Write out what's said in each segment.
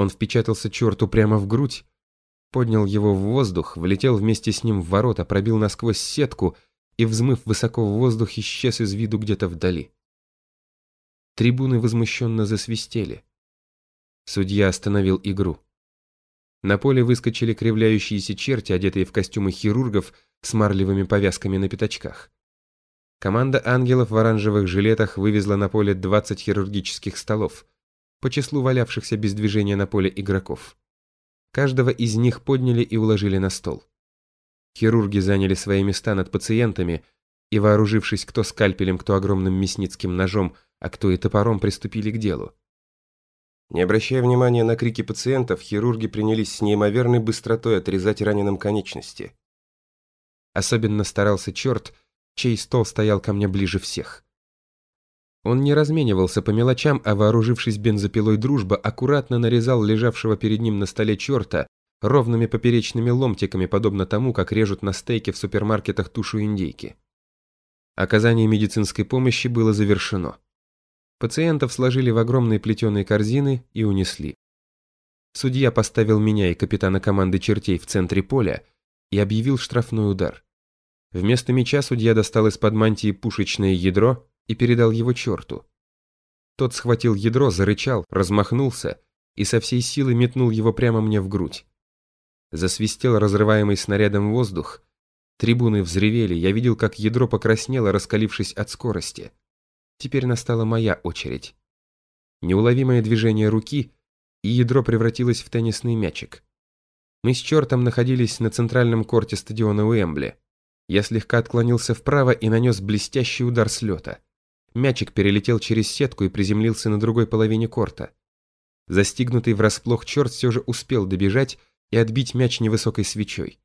Он впечатался черту прямо в грудь, поднял его в воздух, влетел вместе с ним в ворота, пробил насквозь сетку и, взмыв высоко в воздух, исчез из виду где-то вдали. Трибуны возмущенно засвистели. Судья остановил игру. На поле выскочили кривляющиеся черти, одетые в костюмы хирургов с марлевыми повязками на пятачках. Команда ангелов в оранжевых жилетах вывезла на поле 20 хирургических столов, по числу валявшихся без движения на поле игроков. Каждого из них подняли и уложили на стол. Хирурги заняли свои места над пациентами и, вооружившись кто скальпелем, кто огромным мясницким ножом, а кто и топором, приступили к делу. Не обращая внимания на крики пациентов, хирурги принялись с неимоверной быстротой отрезать раненым конечности. Особенно старался черт, чей стол стоял ко мне ближе всех. Он не разменивался по мелочам, а вооружившись бензопилой дружба, аккуратно нарезал лежавшего перед ним на столе черта ровными поперечными ломтиками, подобно тому, как режут на стейке в супермаркетах тушу индейки. Оказание медицинской помощи было завершено. Пациентов сложили в огромные плетеные корзины и унесли. Судья поставил меня и капитана команды чертей в центре поля и объявил штрафной удар. Вместо мяча судья достал из-под мантии пушечное ядро и передал его черту. Тот схватил ядро, зарычал, размахнулся и со всей силы метнул его прямо мне в грудь. Засвистел разрываемый снарядом воздух. Трибуны взревели, я видел, как ядро покраснело, раскалившись от скорости. Теперь настала моя очередь. Неуловимое движение руки, и ядро превратилось в теннисный мячик. Мы с чертом находились на центральном корте стадиона Уэмбли. Я слегка отклонился вправо и нанес блестящий удар с лета. Мячик перелетел через сетку и приземлился на другой половине корта. Застигнутый врасплох черт все же успел добежать и отбить мяч невысокой свечой.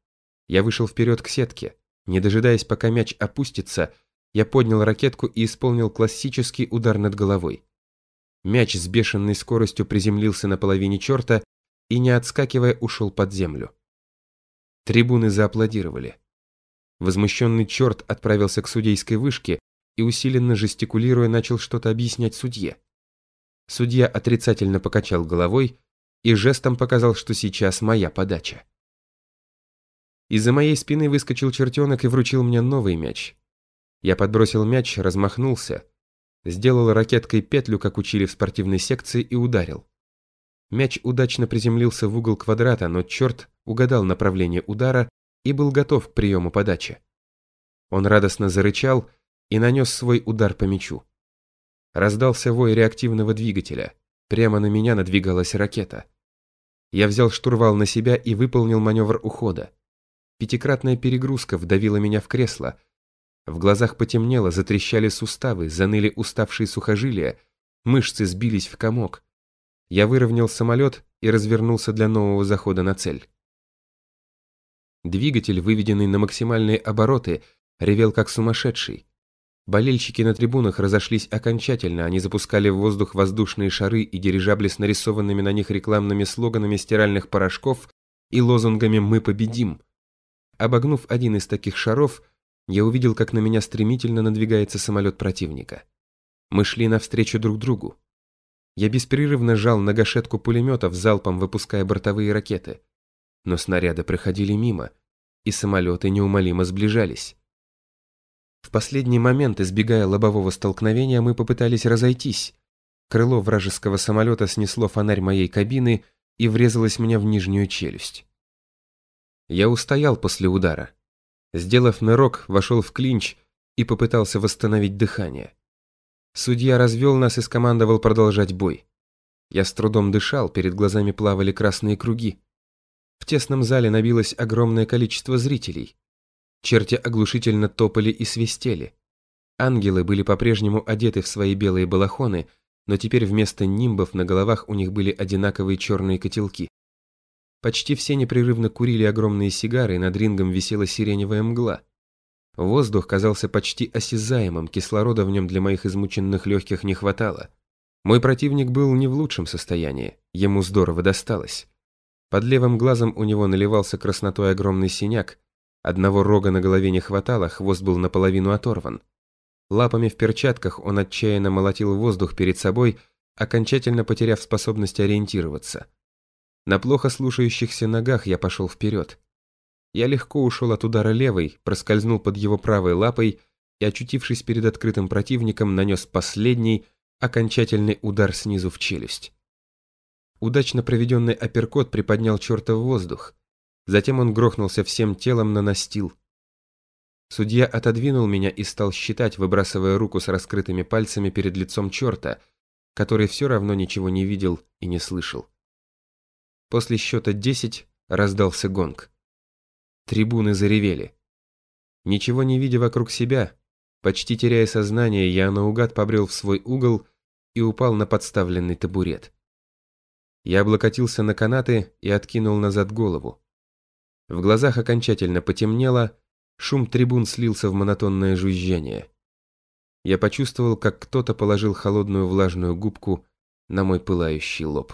Я вышел вперед к сетке. Не дожидаясь, пока мяч опустится, я поднял ракетку и исполнил классический удар над головой. Мяч с бешеной скоростью приземлился на половине черта и, не отскакивая, ушел под землю. Трибуны зааплодировали. Возмущенный черт отправился к судейской вышке и, усиленно жестикулируя, начал что-то объяснять судье. Судья отрицательно покачал головой и жестом показал, что сейчас моя подача. Из-за моей спины выскочил чертенок и вручил мне новый мяч. Я подбросил мяч, размахнулся, сделал ракеткой петлю, как учили в спортивной секции, и ударил. Мяч удачно приземлился в угол квадрата, но черт угадал направление удара и был готов к приему подачи. Он радостно зарычал и нанес свой удар по мячу. Раздался вой реактивного двигателя. Прямо на меня надвигалась ракета. Я взял штурвал на себя и выполнил маневр ухода. Пятикратная перегрузка вдавила меня в кресло, в глазах потемнело, затрещали суставы, заныли уставшие сухожилия, мышцы сбились в комок. Я выровнял самолет и развернулся для нового захода на цель. Двигатель, выведенный на максимальные обороты, ревел как сумасшедший. Болельщики на трибунах разошлись окончательно, они запускали в воздух воздушные шары и дирижабли с нарисованными на них рекламными слоганами стиральных порошков и лозунгами «Мы победим». Обогнув один из таких шаров, я увидел, как на меня стремительно надвигается самолет противника. Мы шли навстречу друг другу. Я беспрерывно жал на гашетку пулеметов, залпом выпуская бортовые ракеты. Но снаряды проходили мимо, и самолеты неумолимо сближались. В последний момент, избегая лобового столкновения, мы попытались разойтись. Крыло вражеского самолета снесло фонарь моей кабины и врезалось мне в нижнюю челюсть. Я устоял после удара. Сделав нырок, вошел в клинч и попытался восстановить дыхание. Судья развел нас и скомандовал продолжать бой. Я с трудом дышал, перед глазами плавали красные круги. В тесном зале набилось огромное количество зрителей. Черти оглушительно топали и свистели. Ангелы были по-прежнему одеты в свои белые балахоны, но теперь вместо нимбов на головах у них были одинаковые черные котелки. Почти все непрерывно курили огромные сигары, и над рингом висела сиреневая мгла. Воздух казался почти осязаемым, кислорода в нем для моих измученных легких не хватало. Мой противник был не в лучшем состоянии, ему здорово досталось. Под левым глазом у него наливался краснотой огромный синяк, одного рога на голове не хватало, хвост был наполовину оторван. Лапами в перчатках он отчаянно молотил воздух перед собой, окончательно потеряв способность ориентироваться. На плохо слушающихся ногах я пошел вперед. Я легко ушел от удара левой, проскользнул под его правой лапой и, очутившись перед открытым противником, нанес последний, окончательный удар снизу в челюсть. Удачно проведенный апперкот приподнял черта в воздух. Затем он грохнулся всем телом на настил. Судья отодвинул меня и стал считать, выбрасывая руку с раскрытыми пальцами перед лицом черта, который все равно ничего не видел и не слышал. После счета десять раздался гонг. Трибуны заревели. Ничего не видя вокруг себя, почти теряя сознание, я наугад побрел в свой угол и упал на подставленный табурет. Я облокотился на канаты и откинул назад голову. В глазах окончательно потемнело, шум трибун слился в монотонное жужжание. Я почувствовал, как кто-то положил холодную влажную губку на мой пылающий лоб.